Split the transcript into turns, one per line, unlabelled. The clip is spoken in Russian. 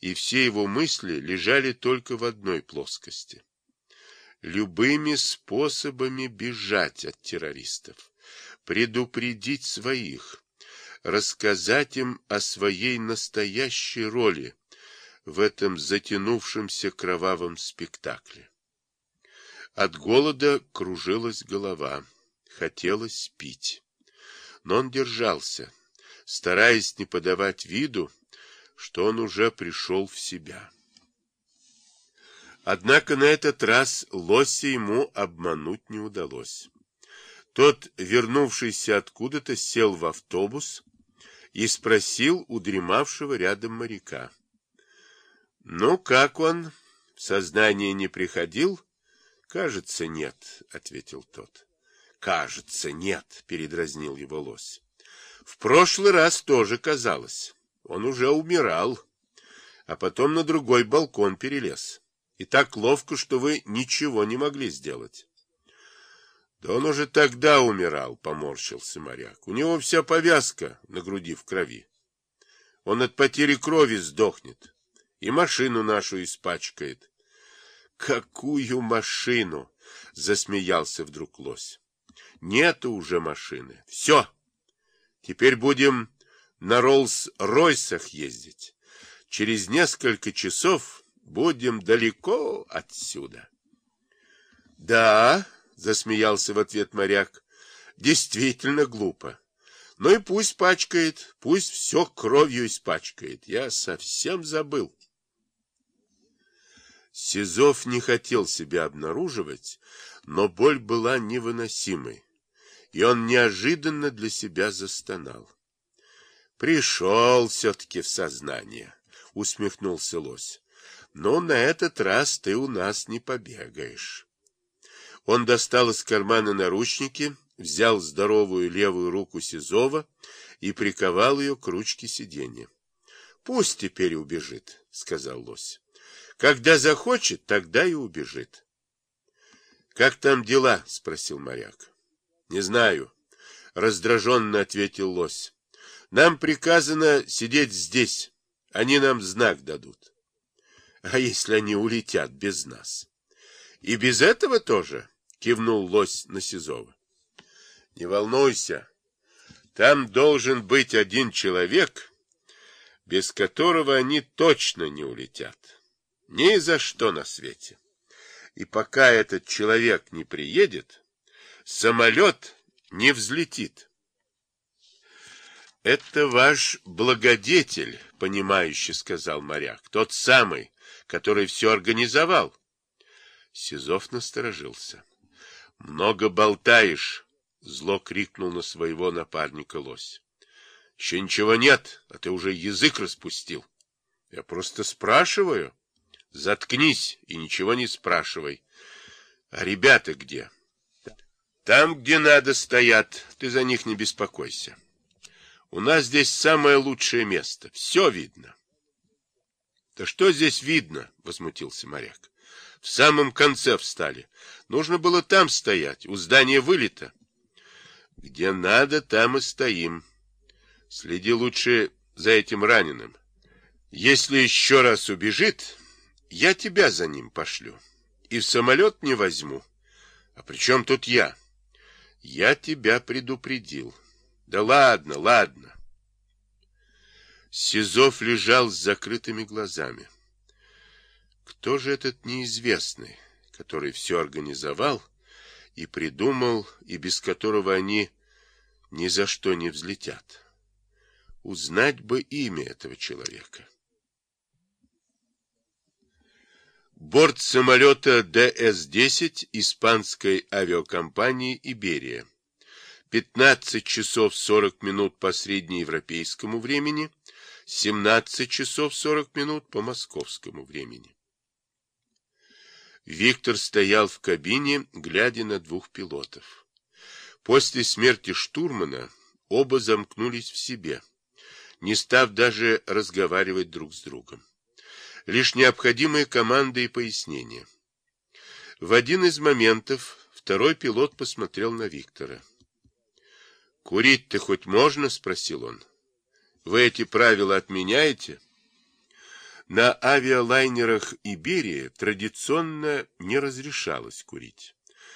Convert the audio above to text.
и все его мысли лежали только в одной плоскости. Любыми способами бежать от террористов, предупредить своих, рассказать им о своей настоящей роли в этом затянувшемся кровавом спектакле. От голода кружилась голова, хотелось пить. Но он держался, стараясь не подавать виду, что он уже пришел в себя. Однако на этот раз лося ему обмануть не удалось. Тот, вернувшийся откуда-то, сел в автобус и спросил у дремавшего рядом моряка. — Ну, как он? В сознание не приходил? — Кажется, нет, — ответил тот. — Кажется, нет, — передразнил его лось. — В прошлый раз тоже казалось. Он уже умирал, а потом на другой балкон перелез. И так ловко, что вы ничего не могли сделать. Да он уже тогда умирал, поморщился моряк. У него вся повязка на груди в крови. Он от потери крови сдохнет и машину нашу испачкает. Какую машину? Засмеялся вдруг лось. Нету уже машины. Все. Теперь будем на Роллс-Ройсах ездить. Через несколько часов будем далеко отсюда. Да, засмеялся в ответ моряк. Действительно глупо. Ну и пусть пачкает, пусть все кровью испачкает. Я совсем забыл. Сизов не хотел себя обнаруживать, но боль была невыносимой, и он неожиданно для себя застонал. Пришел все-таки в сознание, усмехнулся лось. Но на этот раз ты у нас не побегаешь. Он достал из кармана наручники, взял здоровую левую руку Сизова и приковал ее к ручке сиденья. — Пусть теперь убежит, — сказал лось. — Когда захочет, тогда и убежит. — Как там дела? — спросил моряк. — Не знаю, — раздраженно ответил лось. — Нам приказано сидеть здесь. Они нам знак дадут. — А если они улетят без нас? — И без этого тоже? —— кивнул лось на Сизова. — Не волнуйся. Там должен быть один человек, без которого они точно не улетят. Ни за что на свете. И пока этот человек не приедет, самолет не взлетит. — Это ваш благодетель, — понимающе сказал моряк, — тот самый, который все организовал. Сизов насторожился. — Много болтаешь, — зло крикнул на своего напарника лось. — Еще ничего нет, а ты уже язык распустил. Я просто спрашиваю. Заткнись и ничего не спрашивай. А ребята где? Там, где надо, стоят. Ты за них не беспокойся. У нас здесь самое лучшее место. Все видно. — Да что здесь видно? — возмутился моряк. В самом конце встали. Нужно было там стоять, у здания вылета. Где надо, там и стоим. Следи лучше за этим раненым. Если еще раз убежит, я тебя за ним пошлю. И в самолет не возьму. А при чем тут я? Я тебя предупредил. Да ладно, ладно. Сизов лежал с закрытыми глазами. Кто же этот неизвестный, который все организовал и придумал, и без которого они ни за что не взлетят? Узнать бы имя этого человека. Борт самолета ДС-10 испанской авиакомпании «Иберия». 15 часов 40 минут по среднеевропейскому времени, 17 часов 40 минут по московскому времени. Виктор стоял в кабине, глядя на двух пилотов. После смерти штурмана оба замкнулись в себе, не став даже разговаривать друг с другом. Лишь необходимые команды и пояснения. В один из моментов второй пилот посмотрел на Виктора. «Курить-то хоть можно?» — спросил он. «Вы эти правила отменяете?» На авиалайнерах Иберия традиционно не разрешалось курить.